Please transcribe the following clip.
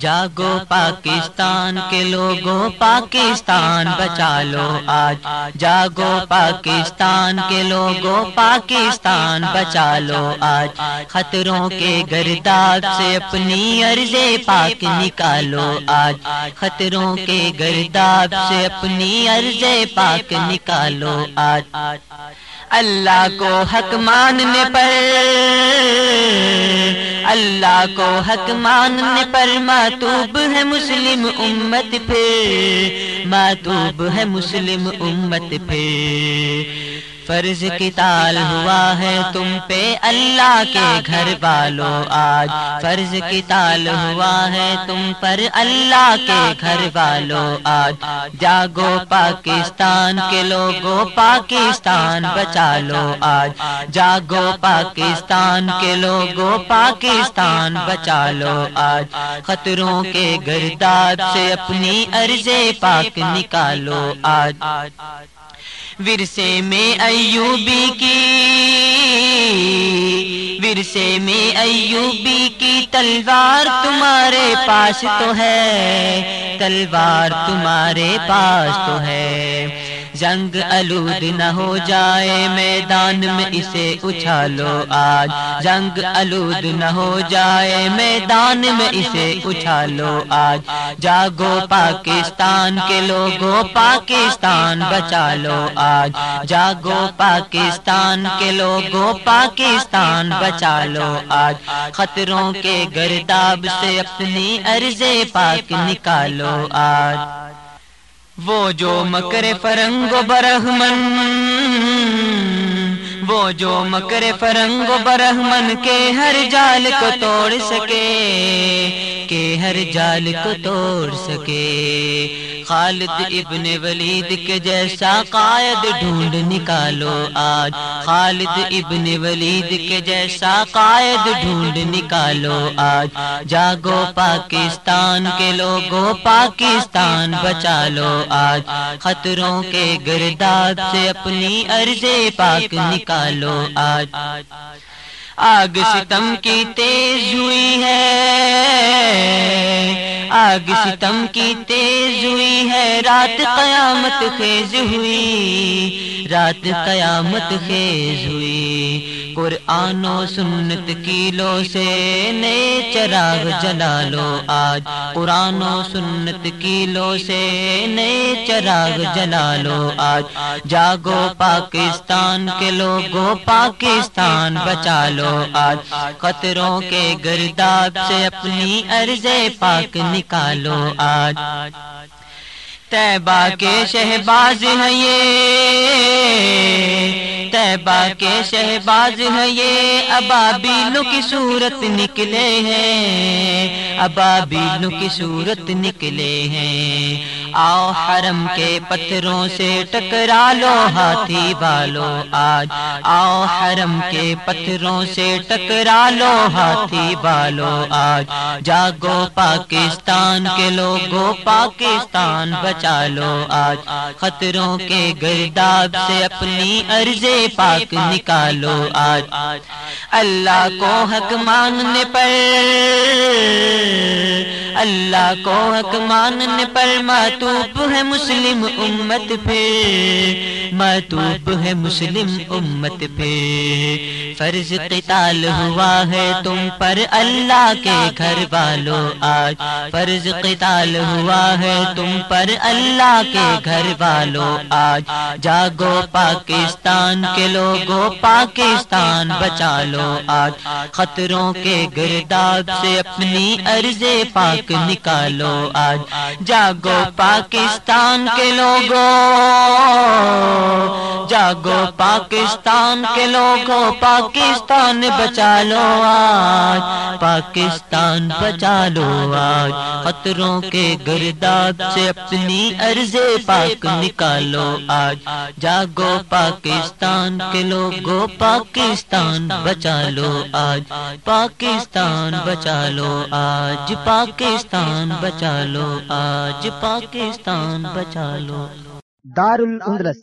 جاگو پاکستان کے لوگوں، پاکستان بچا لو آج۔ جاگو پاکستان کے لوگوں، پاکستان بچا لو آج۔ خطروں کے گرداب سے اپنی عرض پاک نکالو آج۔ خطروں کے گرداب سے اپنی عرض پاک نکالو آج۔ اللہ کو حق ماننے پر اللہ کو حق ماننے پر ماتوب ہے مسلم امت پھر ماتوب ہے مسلم امت پھر فرض کی تال ہوا ہے تم پہ اللہ کے گھر والوں آج فرض کی تال ہوا ہے تم پر اللہ کے گھر والوں آج جاگو پاکستان کے لوگوں پاکستان بچا لو آج جاگو پاکستان کے لوگوں پاکستان بچا لو آج خطروں کے گرداد سے اپنی عرض پاک نکالو آج ورثے میں ایوبی کی، ورثے میں ایوبی کی تلوار تمہارے پاس تو ہے، تلوار تمہارے پاس تو ہے۔ جنگ الود نہ ہو جائے، میدان میں اسے اچھالو آج۔ جنگ الود نہ ہو جائے، میدان میں اسے اچھالو آج۔ جاگو پاکستان کے لوگوں، پاکستان بچا لو آج۔ جاگو پاکستان کے لوگوں، پاکستان بچا لو آج۔ خطروں کے گرداب سے اپنی عرض پاک نکالو آج۔ وہ جو مکر فرنگ و برہمن وہ جو مکر فرنگ و برہمن کے ہر جال کو توڑ سکے کہ ہر جال کو توڑ سکے خالد ابن ولید کے جیسا قائد ڈھونڈ نکالو آج۔ خالد ابن ولید کے جیسا قائد ڈھونڈ نکالو آج۔ جاگو پاکستان کے لوگوں پاکستان بچا لو آج۔ خطروں کے گرداد سے اپنی عرض پاک نکالو آج۔ آگ ستم کی تیز ہوئی ہے۔ آگ ستم کی تیز ہوئی ہے۔ رات قیامت خیز ہوئی۔ رات قیامت خیز ہوئی۔ قرآن و سنت کیلو سے نئے چراغ جلا لو آج قرآن و سنت کیلو سے نئے چراغ جلا لو آج جاگو پاکستان کے لوگوں پاکستان بچا لو آج خطروں کے گرداب سے اپنی عرض پاک نکالو آج تیبا کے شہباز ہے یہ تیبا کے شہباز ہے یہ ابابیلوں کی صورت نکلے ہیں، ابابیلوں کی صورت نکلے ہیں۔ آؤ حرم کے پتھروں سے ٹکرا لو ہاتھی بالو آج۔ آؤ حرم کے پتھروں سے ٹکرا لو ہاتھی بالو آج۔ جاگو پاکستان کے لوگوں پاکستان بچا لو آج۔ خطروں کے گرداب سے اپنی عرض پاک نکالو آج۔ اللہ کو حق ماننے پر۔ اللہ کو حق ماننے پر ماتوب ہے مسلم امت پھر۔ ماتوب ہے مسلم امت پھر فرض قتال ہوا ہے تم پر اللہ کے گھر والو آج۔ فرض قتال ہوا ہے تم پر اللہ کے گھر والو آج۔ جاگو پاکستان کے لوگوں پاکستان بچا لو آج۔ خطروں کے گرداب سے اپنی عرض پاک نکالو آج۔ جاگو پاکستان کے لوگوں جاگو پاکستان کے لوگوں، پاکستان بچا لو آج، پاکستان بچا لو آج۔ خطروں کے گرداب سے اپنی عرض پاک نکالو آج۔ جاگو پاکستان کے لوگوں، پاکستان بچا لو آج۔ پاکستان بچا لو آج۔ پاکستان بچا لو آج۔ پاکستان بچا لو دار الاندلس